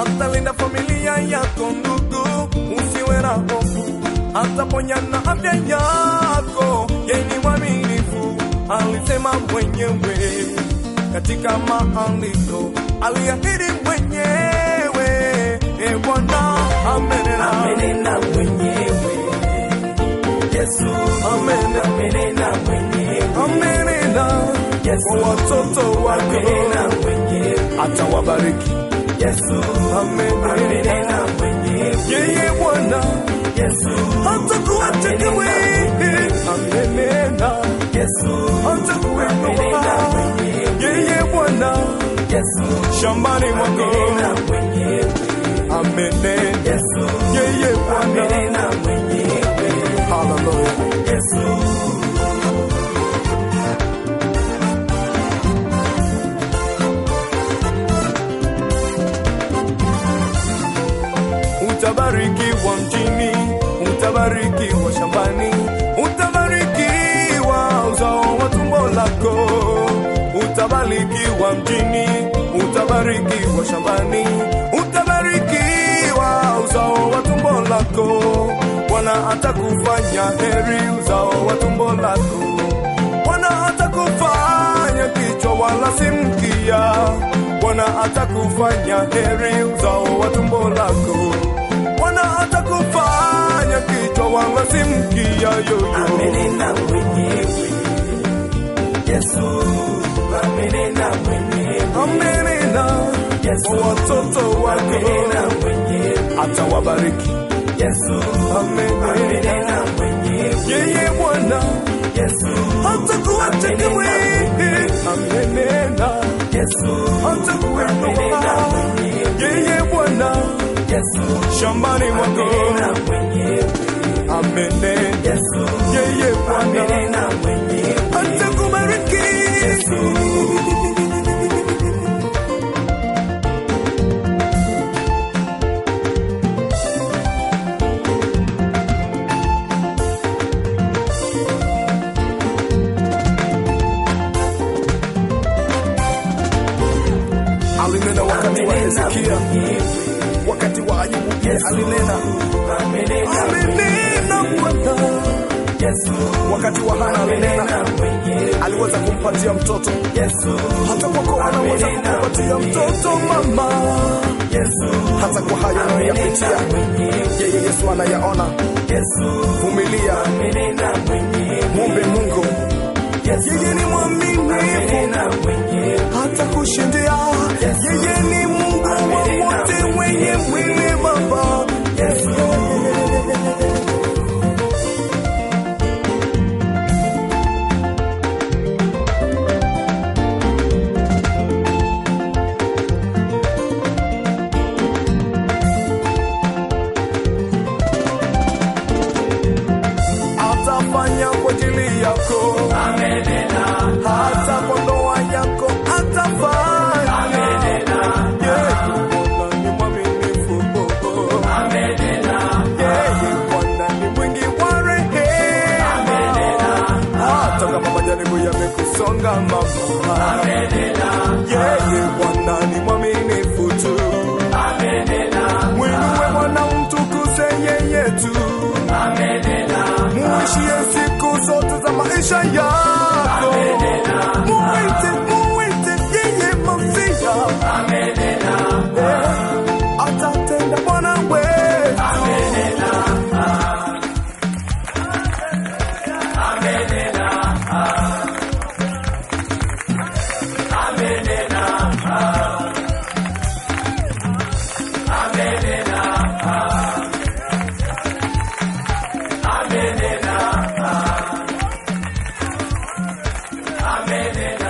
atalinda familia yako ndugu, usiwe na hofu, ataponya na afya yako. Yeye ni mwaminifu, alisema mwenyewe. Katika maandiko, aliahidi mwenyewe. E Bwana amenena, amenena mwenyewe. Yesu. Amenena, amenena mwenyewe. Amenena kwa watoto wako, atawabariki. Yesu. Amenena mwenyewe yeye Bwana. Yesu. Hatakuacha kamwe. Amenena Yesu hatakuinua yeye Bwana. Yesu. Shambani mwako. Amenena Yesu. Yeye Bwana. Utabarikiwa mjini, utabarikiwa shambani, utabarikiwa uzao wa tumbo lako, utabarikiwa mjini, utabarikiwa shambani, utabarikiwa uzao wa tumbo lako. Bwana atakufanya heri uzao wa tumbo lako. Bwana atakufanya kichwa wala si mkia. Bwana atakufanya heri uzao wa tumbo lako. Amenena mwenyewe Amenena Yesu kwa watoto wako, amenena mwenyewe atawabariki. Yesu Amenena amenena mwenyewe yeye Bwana Yesu hatakuacha kamwe. Amenena Yesu hatakuinua yeye Bwana Yesu shambani mwako. Alinena wakati wa Hezekia, wakati wa Ayubu alinena. Alinena Bwana Yesu. Wakati wa Hana alinena, aliweza kumpatia mtoto. Yesu. Hata kwako anaweza kukupatia mtoto mama, Yesu. Hata kwa hayo unayoyapitia, yeye Yesu anayaona. Vumilia, mwombe Mungu, yeye ni mwaminifu, hata kushindia. Yamekusonga mama, yeye Bwana ni mwaminifu tu. Mwinue Bwana, mtukuze yeye tu muishie siku zote za maisha yako. Amen.